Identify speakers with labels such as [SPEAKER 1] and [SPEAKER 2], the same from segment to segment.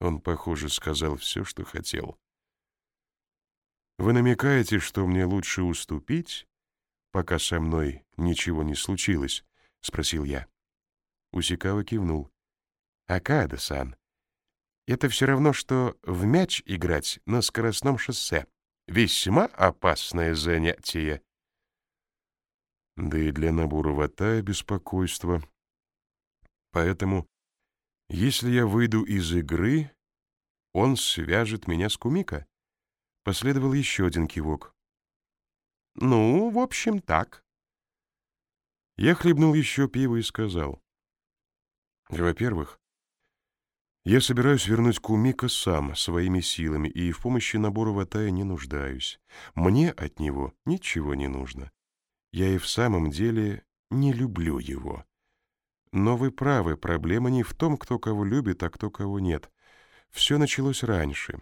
[SPEAKER 1] Он, похоже, сказал все, что хотел. «Вы намекаете, что мне лучше уступить, пока со мной ничего не случилось?» — спросил я. Усикава кивнул. «Акада-сан, это все равно, что в мяч играть на скоростном шоссе. Весьма опасное занятие». Да и для набора вата беспокойство. Поэтому, если я выйду из игры, он свяжет меня с Кумика. Последовал еще один кивок. «Ну, в общем, так». Я хлебнул еще пиво и сказал. «Во-первых, я собираюсь вернуть Кумика сам, своими силами, и в помощи набора Ватая не нуждаюсь. Мне от него ничего не нужно. Я и в самом деле не люблю его. Но вы правы, проблема не в том, кто кого любит, а кто кого нет. Все началось раньше.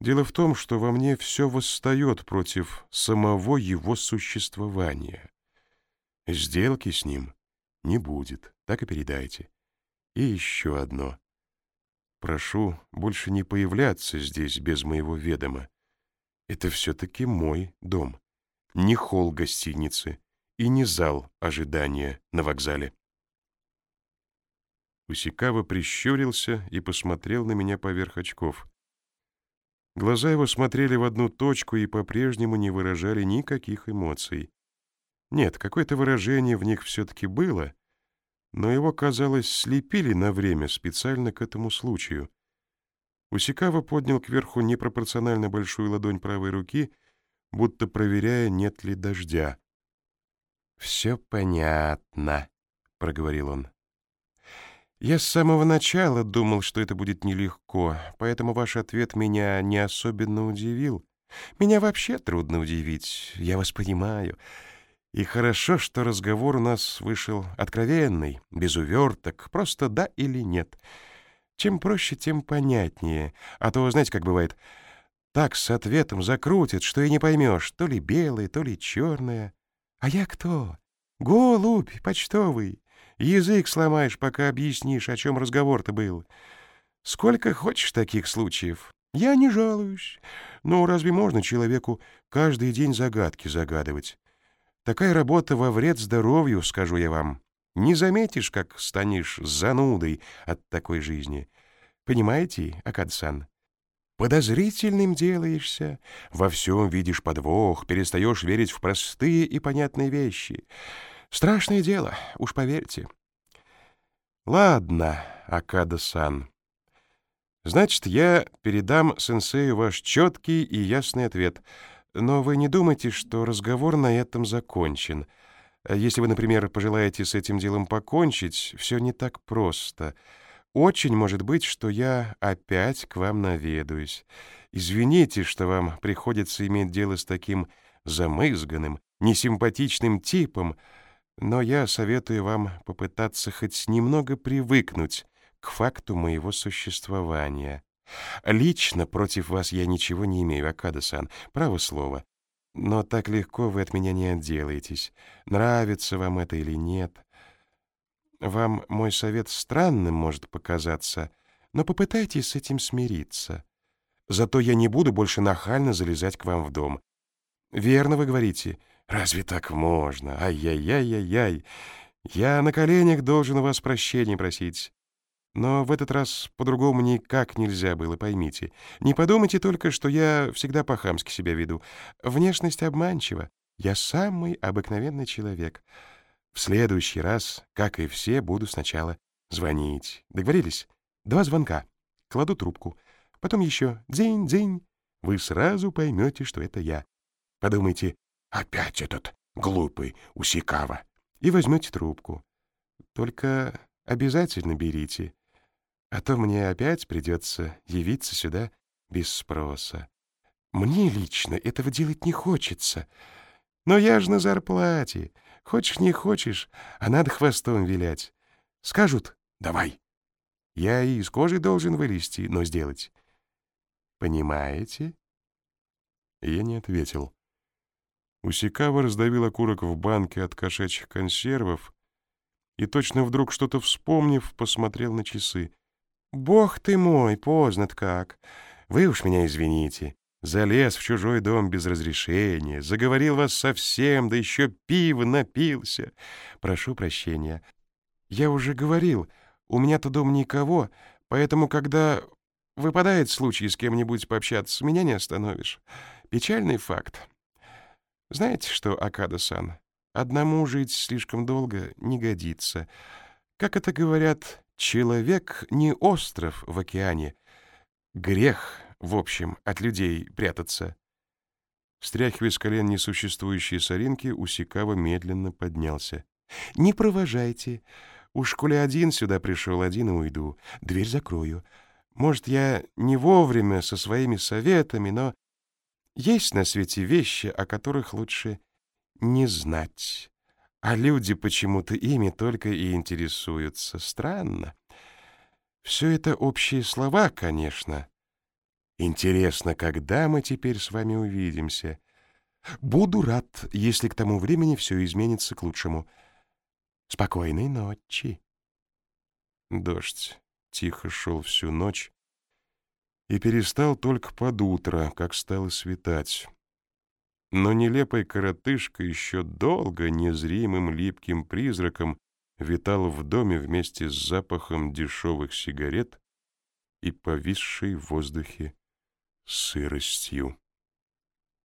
[SPEAKER 1] Дело в том, что во мне все восстает против самого его существования. Сделки с ним не будет, так и передайте. И еще одно. Прошу больше не появляться здесь без моего ведома. Это все-таки мой дом, не холл гостиницы и не зал ожидания на вокзале. Усикава прищурился и посмотрел на меня поверх очков. Глаза его смотрели в одну точку и по-прежнему не выражали никаких эмоций. Нет, какое-то выражение в них все-таки было, но его, казалось, слепили на время специально к этому случаю. Усикава поднял кверху непропорционально большую ладонь правой руки, будто проверяя, нет ли дождя. «Все понятно», — проговорил он. Я с самого начала думал, что это будет нелегко, поэтому ваш ответ меня не особенно удивил. Меня вообще трудно удивить, я вас понимаю. И хорошо, что разговор у нас вышел откровенный, без уверток, просто да или нет. Чем проще, тем понятнее. А то, знаете, как бывает, так с ответом закрутит, что и не поймешь, то ли белое, то ли черное. А я кто? Голубь почтовый. Язык сломаешь, пока объяснишь, о чем разговор-то был. Сколько хочешь таких случаев. Я не жалуюсь. Но разве можно человеку каждый день загадки загадывать? Такая работа во вред здоровью, скажу я вам. Не заметишь, как станешь занудой от такой жизни. Понимаете, Акадсан? Подозрительным делаешься, во всем видишь подвох, перестаешь верить в простые и понятные вещи — Страшное дело, уж поверьте. Ладно, Акада-сан. Значит, я передам сенсею ваш четкий и ясный ответ. Но вы не думайте, что разговор на этом закончен. Если вы, например, пожелаете с этим делом покончить, все не так просто. Очень может быть, что я опять к вам наведаюсь. Извините, что вам приходится иметь дело с таким замызганным, несимпатичным типом, но я советую вам попытаться хоть немного привыкнуть к факту моего существования. Лично против вас я ничего не имею, Акада-сан, право слово. Но так легко вы от меня не отделаетесь. Нравится вам это или нет. Вам мой совет странным может показаться, но попытайтесь с этим смириться. Зато я не буду больше нахально залезать к вам в дом. Верно вы говорите — Разве так можно? Ай-яй-яй-яй-яй. Я на коленях должен у вас прощения просить. Но в этот раз по-другому никак нельзя было, поймите. Не подумайте только, что я всегда по-хамски себя веду. Внешность обманчива. Я самый обыкновенный человек. В следующий раз, как и все, буду сначала звонить. Договорились? Два звонка. Кладу трубку. Потом еще дзинь-дзинь. Вы сразу поймете, что это я. Подумайте, Опять этот глупый Усикава. И возьмете трубку. Только обязательно берите, а то мне опять придется явиться сюда без спроса. Мне лично этого делать не хочется. Но я же на зарплате. Хочешь, не хочешь, а надо хвостом вилять. Скажут «давай». Я и из кожи должен вылезти, но сделать. Понимаете? Я не ответил. Усикава раздавил окурок в банке от кошачьих консервов и, точно вдруг что-то вспомнив, посмотрел на часы. Бог ты мой, поздно-то как. Вы уж меня извините. Залез в чужой дом без разрешения, заговорил вас совсем, да еще пиво напился. Прошу прощения. Я уже говорил, у меня-то дом никого, поэтому, когда выпадает случай с кем-нибудь пообщаться, меня не остановишь. Печальный факт. Знаете что, Акада-сан, одному жить слишком долго не годится. Как это говорят, человек не остров в океане. Грех, в общем, от людей прятаться. Стряхивая с колен несуществующие соринки, Усикава медленно поднялся. «Не провожайте. Уж коли один сюда пришел, один и уйду. Дверь закрою. Может, я не вовремя со своими советами, но есть на свете вещи, о которых лучше не знать. А люди почему-то ими только и интересуются. Странно. Все это общие слова, конечно. Интересно, когда мы теперь с вами увидимся? Буду рад, если к тому времени все изменится к лучшему. Спокойной ночи. Дождь тихо шел всю ночь и перестал только под утро, как стало светать. Но нелепая коротышка еще долго незримым липким призраком витала в доме вместе с запахом дешевых сигарет и повисшей в воздухе сыростью.